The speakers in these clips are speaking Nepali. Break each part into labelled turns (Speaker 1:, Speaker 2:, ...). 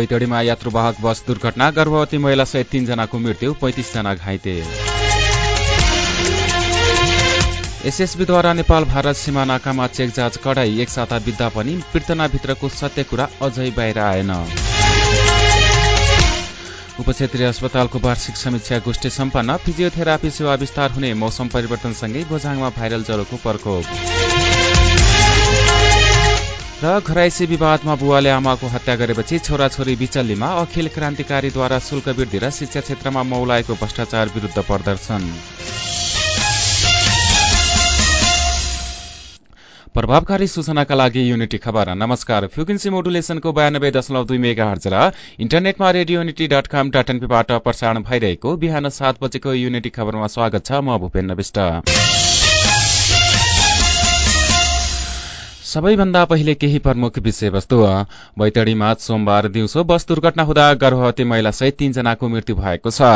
Speaker 1: बैतडीमा यात्रुवाहक बस दुर्घटना गर्भवती महिला सहित तीनजनाको मृत्यु पैंतिसजना घाइते। एसएसबीद्वारा नेपाल भारत सीमा नाकामा चेक जाँच कडाई एक साता बित्दा पनि पीर्तनाभित्रको सत्य कुरा अझै बाहिर आएन। उपक्षेत्रीय अस्पतालको वार्षिक समीक्षा गोष्ठी सम्पन्न फिजियोथेरापी सेवा विस्तार हुने मौसम परिवर्तनसँगै बोझाङमा भाइरल ज्वरोको प्रकोप। र घराइसी विवादमा बुवाले आमाको हत्या गरेपछि छोराछोरी बिचल्लीमा अखिल क्रान्तिकारीद्वारा शुल्क वृद्धि र शिक्षा क्षेत्रमा मौलाएको भ्रष्टाचार विरूद्ध प्रदर्शन। प्रभावकारी सूचनाका लागि युनिटी खबर। नमस्कार। फ्युकेन्सी मोडुलेसनको बयानब्बे दशमलव दुई मेगा हर्ज र इन्टरनेटमा radio unity dot com dot एनपीबाट प्रसारण भइरहेको बिहान सात बजेको युनिटी खबरमा स्वागत छ। म भूपेन्द्र विष्ट सबैभन्दा पहिले केही प्रमुख विषयवस्तु बैतडीमा सोमबार दिउँसो बस दुर्घटना हुँदा गर्भवती महिला सहित तीनजनाको मृत्यु भएको छ।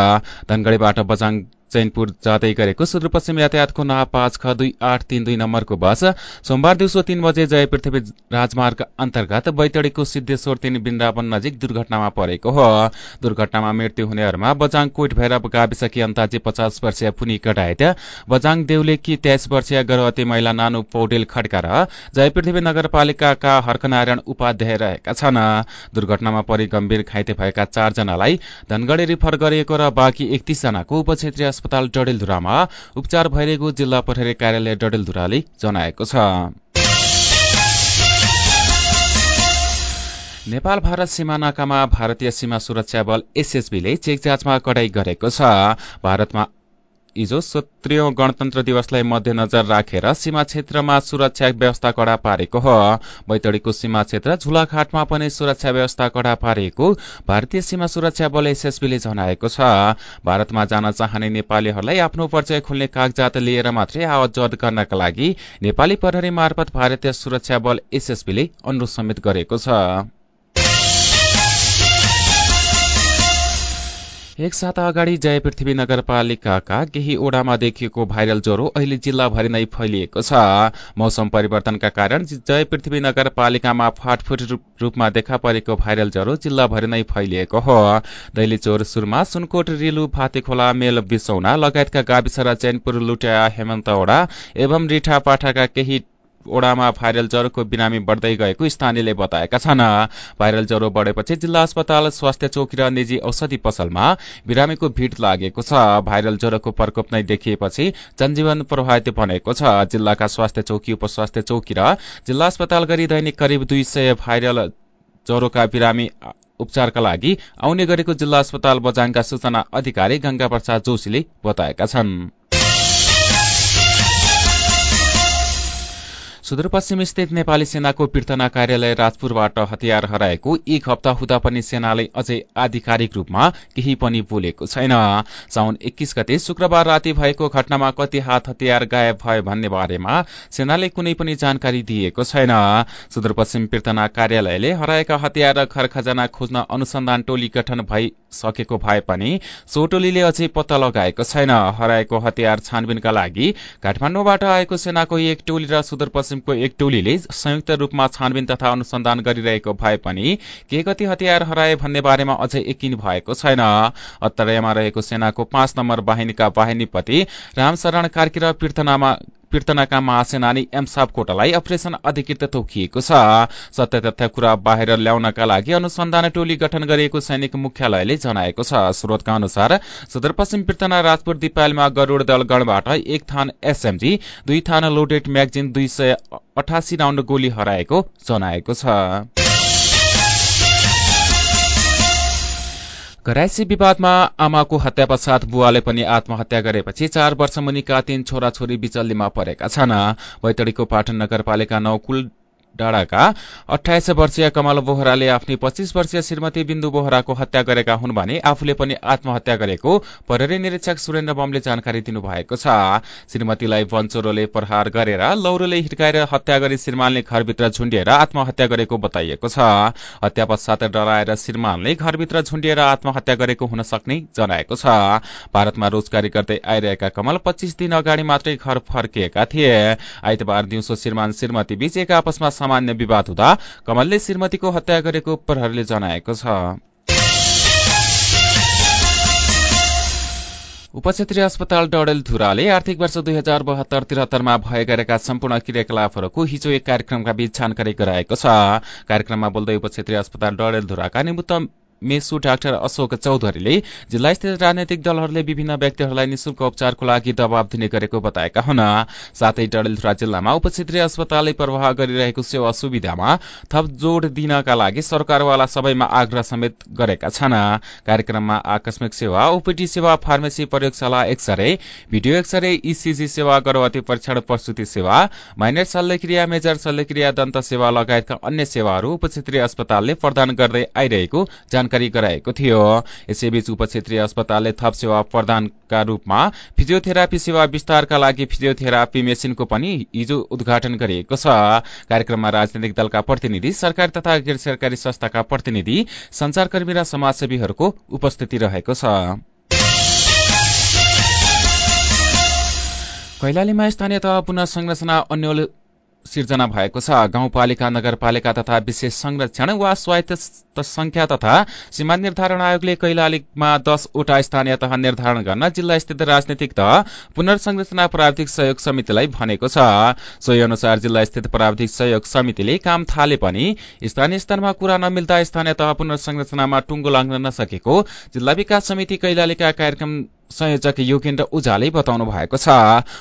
Speaker 1: धनगढ़ीबाट बजाङ चैनपुर जाँदै गरेको सुदूरपश्चिम यातायातको ना पाँच ख दुई आठ तीन दुई नम्बरको बस सोमबार दिउँसो तीन बजे जय पृथ्वी राजमार्ग अन्तर्गत बैतडीको सिद्धेश्वर तीन वृन्दावन नजिक दुर्घटनामा परेको हो। दुर्घटनामा मृत्यु हुनेहरूमा बजाङ कोट भैरव गाविसकी अन्ताजी पचास वर्षीय पुनी कटायत बजाङ देउलेकी तेइस वर्षीय गर्भवती महिला नानु पौडेल खड्का र जय पृथ्वी नगरपालिकाका हर्कनारायण उपाध्याय रहेका छन्। दुर्घटनामा परि गम्भीर घाइते भएका चारजनालाई धनगढ़ी रिफर गरिएको र बाँकी एकतीसजनाको उपक्षेत्रीय अस्पताल डडेलधुरामा उपचार भइरहेको जिल्ला प्रहरी कार्यालय डडेलधुराले जनाएको छ। नेपाल भारत सीमा नाकामा भारतीय सीमा सुरक्षा बल एसएसबीले चेक जाँचमा कडाई गरेको छ। भारतमा हिजो सत्रीय गणतन्त्र दिवसलाई मध्यनजर राखेर सीमा क्षेत्रमा सुरक्षा व्यवस्था कड़ा पारेको हो। बैतडीको सीमा क्षेत्र झुलाघाटमा पनि सुरक्षा व्यवस्था कड़ा पारिएको भारतीय सीमा सुरक्षा बल एसएसबीले जनाएको छ। भारतमा जान चाहने नेपालीहरूलाई आफ्नो परिचय खुल्ने कागजात लिएर मात्रै आवत जद गर्नका लागि नेपाली प्रहरी मार्फत भारतीय सुरक्षा बल एसएसबीले अनुरोध समेत गरेको छ। एक साता अगाडि जय पृथ्वी नगरपालिकाका केही ओडामा देखिएको भाइरल ज्वरो अहिले जिल्लाभरि नै फैलिएको छ। मौसम परिवर्तनका कारण जय पृथ्वी नगरपालिकामा फाटफुट रूपमा देखा परेको भाइरल ज्वरो जिल्लाभरि नै फैलिएको हो। दैलीचोर सुरमा सुनकोट रिलु भातेखोला मेल बिसौना लगायतका गाविस र चैनपुर लुट्या हेमन्तौडा एवं रिठा पाठाका केही ओडामा भाइरल ज्वरोको बिरामी बढ्दै गएको स्थानीयले बताएका छन्। भाइरल ज्वरो बढेपछि जिल्ला अस्पताल स्वास्थ्य चौकी र निजी औषधि पसलमा बिरामीको भीड़ लागेको छ। भाइरल ज्वरोको प्रकोप नै देखिएपछि जनजीवन प्रभावित बनेको छ। जिल्लाका स्वास्थ्य चौकी उपस्वास्थ्य चौकी र जिल्ला अस्पताल गरी दैनिक करिब दुई सय भाइरल ज्वरोका बिरामी उपचारका लागि आउने गरेको जिल्ला अस्पताल बजाङका सूचना अधिकारी गंगा प्रसाद जोशीले बताएका छनृ। सुदूरपश्चिम स्थित नेपाली सेनाको पीर्तना कार्यालय राजपुरबाट हतियार हराएको एक हप्ता हुँदा पनि सेनाले अझै आधिकारिक रूपमा केही पनि बोलेको छैन। साउन एक्कीस गते शुक्रबार राति भएको घटनामा कति हात हतियार गायब भयो भन्ने बारेमा सेनाले कुनै पनि जानकारी दिएको छैन। सुदूरपश्चिम पीर्तना कार्यालयले हराएका हतियार र घर खजाना खोज्न अनुसन्धान टोली गठन भइसकेको भए पनि सो टोलीले अझै पत्ता लगाएको छैन। हराएको हतियार छानबिनका लागि काठमाडौँबाट आएको सेनाको एक टोली र सुदूरपश्चिम किसिमको एक टोलीले संयुक्त रूपमा छानबिन तथा अनुसन्धान गरिरहेको भए पनि के कति हतियार हराए भन्ने बारेमा अझै यकिन भएको छैन। अत्तरयमा रहेको सेनाको पाँच नम्बर वाहिनीका वाहिनीपति रामशरण कार्की र पीर्थनामा पीर्तनाका महासेनानी एम सापकोटालाई अपरेशन अधिकृत तोकिएको छ। सत्य तथ्य कुरा बाहिर ल्याउनका लागि अनुसन्धान टोली गठन गरिएको सैनिक मुख्यालयले जनाएको छ। स्रोतका अनुसार सुदूरपश्चिम पीर्तना राजपुर दिपायलमा गरूड दलगणबाट एक थान एसएमजी दुई थान लोडेड म्यागजिन दुई सय अठासी राउण्ड गोली हराएको जनाएको छ। घराइसी विवादमा आमाको हत्या पश्चात बुवाले पनि आत्महत्या गरेपछि चार वर्ष मुनिका तीन छोराछोरी बिचल्लीमा परेका छन्। बैतडीको पाटन नगरपालिका नौ कुल डाँडाका अठाइस वर्षीय कमल बोहराले आफ्नी पच्चीस वर्षीय श्रीमती बिन्दु बोहराको हत्या गरेका हुन् भने आफूले पनि आत्महत्या गरेको प्रहरी निरीक्षक सुरेन्द्र बमले जानकारी दिनुभएको छ। श्रीमतीलाई वनचोरोले प्रहार गरेर लौरोले हिर्काएर हत्या गरी श्रीमानले घरभित्र झुण्डिएर आत्महत्या गरेको बताइएको छ। हत्या पश्चात डराएर श्रीमानले घरभित्र झुण्डिएर आत्महत्या गरेको हुन सक्ने जनाएको छ। भारतमा रोजगारी गर्दै आइरहेका कमल पच्चीस दिन अगाडि मात्रै घर फर्किएका थिए। आइतबार दिउँसो श्रीमान श्रीमती बीच एक आपसमा सामान्य विवाद हुँदा कमलले श्रीमतीको हत्या गरेको प्रहरीले जनाएको छ। उपक्षेत्रीय अस्पताल डडेलधुराले आर्थिक वर्ष दुई हजार बहत्तर त्रिहत्तरमा भए गरेका सम्पूर्ण क्रियाकलापहरूको हिजो एक कार्यक्रमका बीच जानकारी गराएको छ। कार्यक्रममा बोल्दै उपक्षेत्रीय अस्पताल डडेलधुराका निमित्त मेसु डाक्टर अशोक चौधरीले जिल्लास्थित राजनैतिक दलहरूले विभिन्न व्यक्तिहरूलाई निशुल्क उपचारको लागि दबाव दिने गरेको बताएका हुन्। साथै डडेलधुरा जिल्लामा उपक्षेत्रीय अस्पतालले प्रवाह गरिरहेको सेवा सुविधामा थप जोड़ दिनका लागि सरकारवाला सबैमा आग्रह समेत गरेका छन्। कार्यक्रममा आकस्मिक सेवा ओपीडी सेवा फार्मेसी प्रयोगशाला एक्सरे भिडियो एक्सरे ईसीजी सेवा गर्भवती परीक्षण प्रस्तुति सेवा माइनर शल्यक्रिया मेजर शल्यक्रिया दन्त सेवा लगायतका अन्य सेवाहरू उपक्षेत्रीय अस्पतालले प्रदान गर्दै आइरहेको जानकारी गराएको थियो। यसैबीच उपक्षेत्रीय अस्पतालले थप सेवा प्रदानका रूपमा फिजियोथेरापी सेवा विस्तारका लागि फिजियोथेरापी मेसिनको पनि हिजो उद्घाटन गरिएको छ। कार्यक्रममा राजनैतिक दलका प्रतिनिधि सरकारी तथा गैर सरकारी संस्थाका प्रतिनिधि संचारकर्मी र समाजसेवीहरूको उपस्थिति रहेको छ। कैलालीमा स्थानीय तह पुनः संरचना अन्यल सिर्जना भएको छ। गाउँपालिका नगरपालिका तथा विशेष संरक्षण वा स्वायत्त संख्या तथा सीमा निर्धारण आयोगले कैलालीमा दसवटा स्थानीय तह निर्धारण गर्न जिल्ला स्थित राजनैतिक तह पुनर्संरचना प्राविधिक सहयोग समितिलाई भनेको छ। सोही अनुसार जिल्ला स्थित प्राविधिक सहयोग समितिले काम थाले पनि स्थानीय स्तरमा कुरा नमिल्दा स्थानीय तह पुनर्संरचनामा टुङ्गो लाग्न नसकेको जिल्ला विकास समिति कैलालीका कार्यक्रम संयोजक योगेन्द्र उजाले बताउनु भएको छ।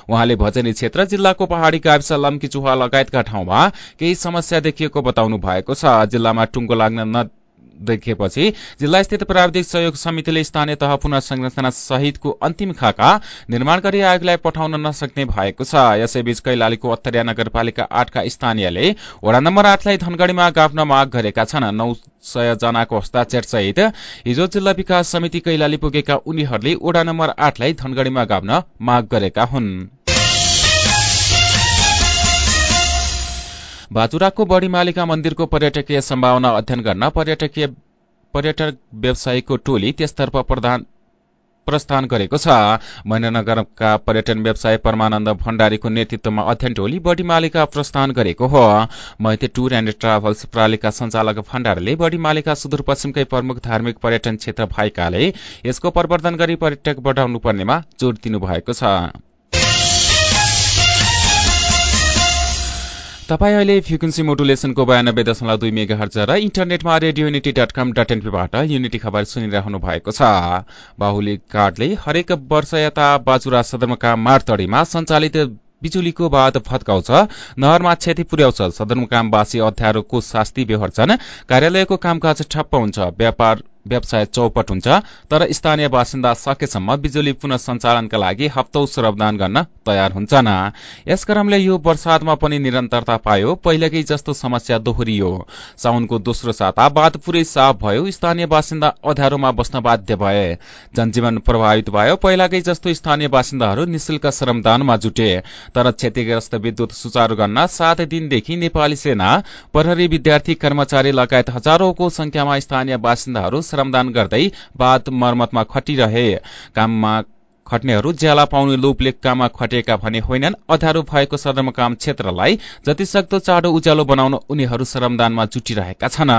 Speaker 1: उहाँले भजनी क्षेत्र जिल्लाको पहाड़ी गाविस लम्की चुहा लगायतका ठाउँमा केही समस्या देखिएको बताउनु भएको छ। जिल्लामा टुङ्गो लाग्न देखिएपछि जिल्ला स्थित प्राविधिक सहयोग समितिले स्थानीय तह पुनः संरचना सहितको अन्तिम खाका निर्माण गरी आयोगलाई पठाउन नसक्ने भएको छ। यसैबीच कैलालीको अत्तरिया नगरपालिका आठका स्थानीयले वडा नम्बर आठलाई धनगढ़ीमा गाभ्न माग गरेका छन्। नौ सय जनाको हस्ताक्षर सहित हिजो जिल्ला विकास समिति कैलाली पुगेका उनीहरूले वडा नम्बर आठलाई धनगढ़ीमा गाभ्न माग गरेका हुन्। बाजुराको बढी मालिका मन्दिरको पर्यटकीय सम्भावना अध्ययन गर्न पर्यटकीय पर्यटक व्यवसायीको टोली त्यसतर्फ प्रधान प्रस्थान गरेको छ। महेन्द्रनगरका पर्यटन व्यवसाय परमानन्द भण्डारीको नेतृत्वमा अध्ययन टोली बढी मालिका प्रस्थान गरेको हो। मैते टूर एण्ड ट्राभल्स प्रणालीका संचालक भण्डारीले बढी मालिका सुदूरपश्चिमकै प्रमुख धार्मिक पर्यटन क्षेत्र भएकाले यसको प्रवर्धन गरी पर्यटक बढाउनु पर्नेमा जोड़ दिनुभएको छ। तपाईँ अहिले फ्रिक्वेन्सी मोडुलेसनको बयानब्बे दशमलव दुई मेगा हर्ज र इन्टरनेटमा radio unity dot com dot एनपीबाट unity खबर सुनिरहनु भएको छ। बाहुली कार्डले हरेक वर्ष यता बाजुरा सदरमुकाम मारतडीमा सञ्चालित बिजुलीको बाद फत्काउँछ। नहरमा क्षति पुर्याउँछ। सदरमुकामवासी अध्यारोको शास्ति बेहोर्छन्। कार्यालयको कामकाज ठप्प हुन्छ। व्यापार व्यवसाय चौपट हुन्छ। तर स्थानीय बासिन्दा सकेसम्म बिजुली पुनः सञ्चालनका लागि हप्तौ श्रमदान गर्न तयार हुन्छन्। यस क्रमले यो वर्षातमा पनि निरन्तरता पायो। पहिलेकै जस्तो समस्या दोहोरियो। साउनको दोस्रो साता बाद पुरै साफ भयो। स्थानीय बासिन्दा अध्यारोमा बस्न बाध्य भए। जनजीवन प्रभावित भयो। पहिलाकै जस्तो स्थानीय बासिन्दाहरू निशुल्क श्रमदानमा जुटे। तर क्षतिग्रस्त विद्युत सुचारू गर्न सात दिनदेखि नेपाली सेना प्रहरी विद्यार्थी कर्मचारी लगायत हजारौंको संख्यामा स्थानीय बासिन्दाहरू श्रमदान गर्दै बाद मर्मतमा खटिरहे। काममा खट्नेहरू ज्याला पाउने लोभले काममा खटिएका भने होइनन्। अध्यारो भएको सदरमुकाम क्षेत्रलाई जतिसक्दो चाँडो उज्यालो बनाउन उनीहरू श्रमदानमा जुटिरहेका छन्।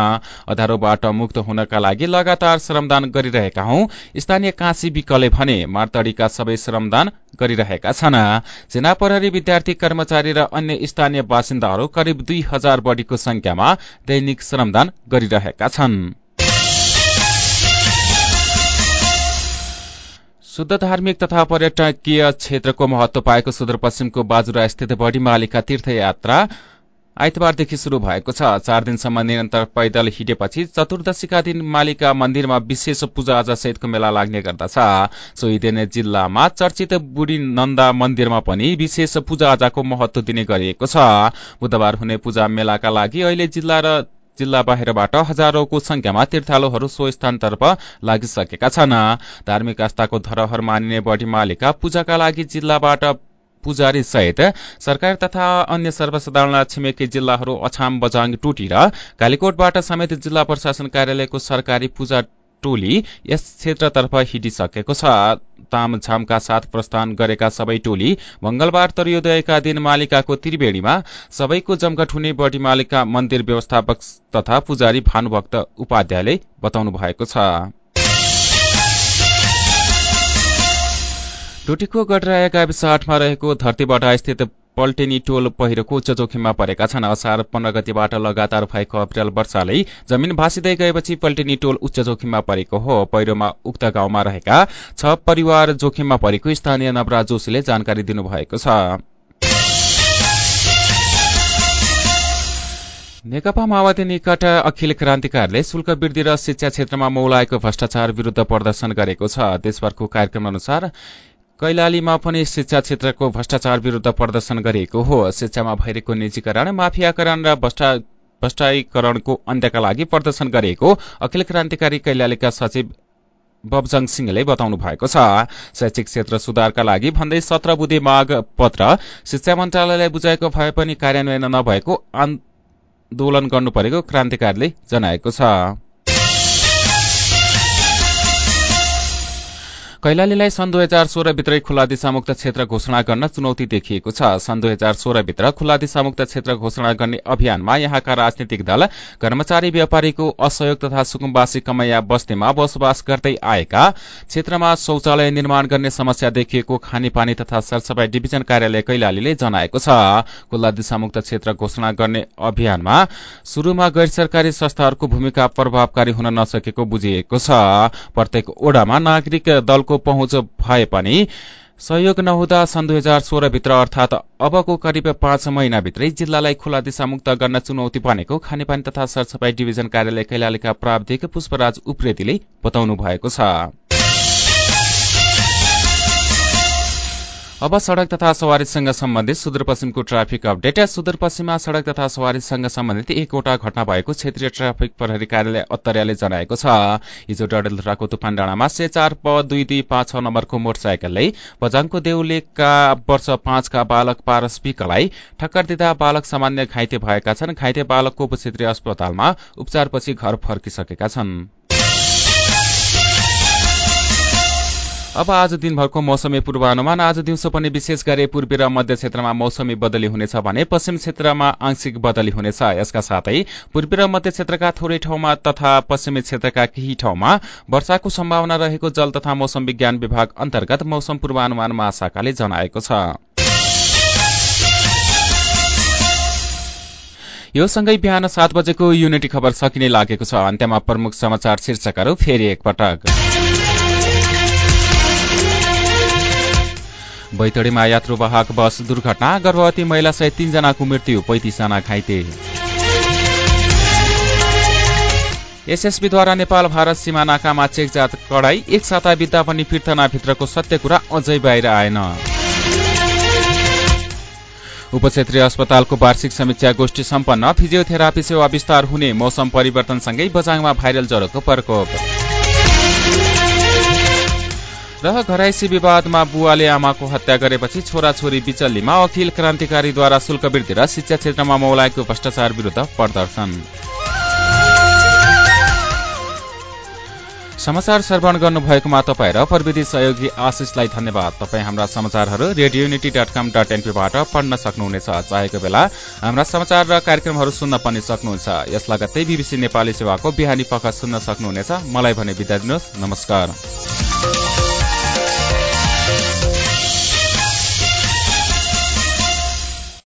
Speaker 1: अध्यारोबाट मुक्त हुनका लागि लगातार श्रमदान गरिरहेका हौ स्थानीय काँसी विकले भने मार्तडीका सबै श्रमदान गरिरहेका छन्। सेना प्रहरी विद्यार्थी कर्मचारी र अन्य स्थानीय बासिन्दाहरू करिब दुई हजार बढ़ीको संख्यामा दैनिक श्रमदान गरिरहेका छन्। शुद्ध धार्मिक तथा पर्यटकीय क्षेत्रको महत्व पाएको सुदूरपश्चिमको बाजुरा स्थित बढीमालिका तीर्थयात्रा आइतबारदेखि शुरू भएको छ। चार दिनसम्म निरन्तर पैदल हिँडेपछि चतुर्दशीका दिन मालिका मन्दिरमा विशेष पूजा आजा सहितको मेला लाग्ने गर्दछ। सोही दिन जिल्लामा चर्चित बुढी नन्दा मन्दिरमा पनि विशेष पूजा आजाको महत्व दिने गरिएको छ। बुधबार हुने पूजा मेलाका लागि अहिले जिल्ला र जिल्ला बाहिरबाट हजारौंको संख्यामा तीर्थालुहरू सो स्थानतर्फ लागिसकेका छन्। धार्मिक आस्थाको धरोहर मानिने बढी मालिका पूजाका लागि जिल्लाबाट पुजारी सहित सरकार तथा अन्य सर्वसाधारण छिमेकी जिल्लाहरू अछाम बजाङ टुटी र कालीकोटबाट समेत जिल्ला प्रशासन कार्यालयको सरकारी पूजा टोली यस क्षेत्रतर्फ हिँडिसकेको छ। तामझामका साथ प्रस्थान गरेका सबै टोली मंगलबार तरियोदयका दिन मालिकाको त्रिवेणीमा सबैको जमघट हुने बढी मालिका मन्दिर व्यवस्थापक तथा पुजारी भानुभक्त उपाध्यायले बताउनु भएको छ। टोटीको गडराया गाविस आठमा रहेको धरतीबाट स्थित पल्टेनी टोल पहिरोको उच्च जोखिममा परेका छन्। असार पन्ध्र गतिबाट लगातार भएको अप्रेल वर्षाले जमिन भाँसिँदै गएपछि पल्टेनी टोल उच्च जोखिममा परेको हो। पहिरोमा उक्त गाउँमा रहेका छ परिवार जोखिममा परेको स्थानीय नवराज जोशीले जानकारी दिनुभएको छ। नेकपा माओवादी निकट अखिल क्रान्तिकारीले शुल्क वृद्धि र शिक्षा क्षेत्रमा मौलाएको भ्रष्टाचार विरूद्ध प्रदर्शन गरेको छ। देशभरको कार्यक्रम अनुसार कैलालीमा पनि शिक्षा क्षेत्रको भ्रष्टाचार विरूद्ध प्रदर्शन गरिएको हो। शिक्षामा भइरहेको निजीकरण माफियाकरण र भ्रष्टाईकरणको अन्त्यका लागि प्रदर्शन गरिएको अखिल क्रान्तिकारी कैलालीका सचिव बबजङ सिंहले बताउनु भएको छ। शैक्षिक क्षेत्र सुधारका लागि भन्दै सत्र बुधे माग पत्र शिक्षा मन्त्रालयलाई बुझाएको भए पनि कार्यान्वयन नभएको आन्दोलन गर्नु परेको क्रान्तिकारीले जनाएको छ। कैलालीलाई सन् दुई हजार सोह्रभित्रै खुल्ला दिशामुक्त क्षेत्र घोषणा गर्न चुनौती देखिएको छ। सन् दुई हजार सोह्रभित्र खुल्ला दिशामुक्त क्षेत्र घोषणा गर्ने अभियानमा यहाँका राजनीतिक दल कर्मचारी व्यापारीको असहयोग तथा सुकुम्बासी कमैया बस्तीमा बसोबास गर्दै आएका क्षेत्रमा शौचालय निर्माण गर्ने समस्या देखिएको खानेपानी तथा सरसफाई डिभिजन कार्यालय कैलालीले जनाएको छ। खुल्ला दिशामुक्त क्षेत्र घोषणा गर्ने अभियानमा शुरूमा गैर सरकारी संस्थाहरूको भूमिका प्रभावकारी हुन नसकेको बुझिएको छ। प्रत्येक ओडामा नागरिक दलको पहुँच भए पनि सहयोग नहुँदा सन् दुई हजार सोह्रभित्र अर्थात अबको करिब पाँच महिनाभित्रै जिल्लालाई खुला दिशामुक्त गर्न चुनौती बनेको खानेपानी तथा सरसफाई डिभिजन कार्यालय कैलालीका प्राविधिक पुष्पराज उप्रेतीले बताउनु भएको छ। अब सड़क तथा सवारीसँग सम्बन्धित सुदूरपश्चिमको ट्राफिक अपडेट। सुदूरपश्चिममा सड़क तथा सवारीसँग सम्बन्धित एकवटा घटना भएको क्षेत्रीय ट्राफिक प्रहरी कार्यालय अत्तरियाले जनाएको छ। हिजो डडेलधुराको तुफान डाँडामा से चार प दुई दुई पाँच छ नम्बरको मोटरसाइकलले बजाङको देउलेका वर्ष पाँचका बालक पारस विकलाई ठक्कर दिँदा बालक सामान्य घाइते भएका छन्। घाइते बालकको उपक्षेत्रीय अस्पतालमा उपचारपछि घर फर्किसकेका छन्। अब आज दिनभरको मौसमी पूर्वानुमान। आज दिउँसो पनि विशेष गरी पूर्वी र मध्य क्षेत्रमा मौसमी बदली हुनेछ भने पश्चिम क्षेत्रमा आंशिक बदली हुनेछ। यसका साथै पूर्वी र मध्य क्षेत्रका थोरै ठाउँमा तथा पश्चिमी क्षेत्रका केही ठाउँमा वर्षाको सम्भावना रहेको जल तथा मौसम विज्ञान विभाग अन्तर्गत मौसम पूर्वानुमान महाशाखाले जनाएको छ। यो सँगै बिहान सात बजेको युनिटी खबर सकिने लागेको छ। अन्त्यमा प्रमुख समाचार शीर्षकहरू फेरि एकपटक। बैतडीमा यात्रुवाहक बस दुर्घटना गर्भवती महिला सहित तीनजनाको मृत्यु पैंतिसजना घाइते। एसएसबीद्वारा नेपाल भारत सीमा नाकामा चेकजात कडाई एक साता बित्दा पनि फिर्तनाभित्रको सत्य कुरा अझै बाहिर आएन। उपक्षेत्रीय अस्पतालको वार्षिक समीक्षा गोष्ठी सम्पन्न फिजियोथेरापी सेवा विस्तार हुने मौसम परिवर्तनसँगै बजाङमा भाइरल ज्वरोको प्रकोप। र घराइसी विवादमा बुवाले आमाको हत्या गरेपछि छोराछोरी बिचल्लीमा अखिल क्रान्तिकारीद्वारा शुल्क वृद्धि र शिक्षा क्षेत्रमा मौलाएको भ्रष्टाचार विरूद्ध प्रदर्शन। समाचार श्रवण गर्नुभएकोमा तपाईँ र प्रविधि सहयोगी आशिषलाई धन्यवाद। तपाईँ हाम्रा समाचारहरू radio unity dot com dot एनपीबाट पढ्न सक्नुहुनेछ। चाहेको बेला हाम्रा समाचार र कार्यक्रमहरू सुन्न पनि सक्नुहुन्छ। यस लगत्तै बीबीसी नेपाली सेवाको बिहानी पख सुन्न सक्नुहुनेछ। मलाई भने बिदा दिनुहोस्। नमस्कार।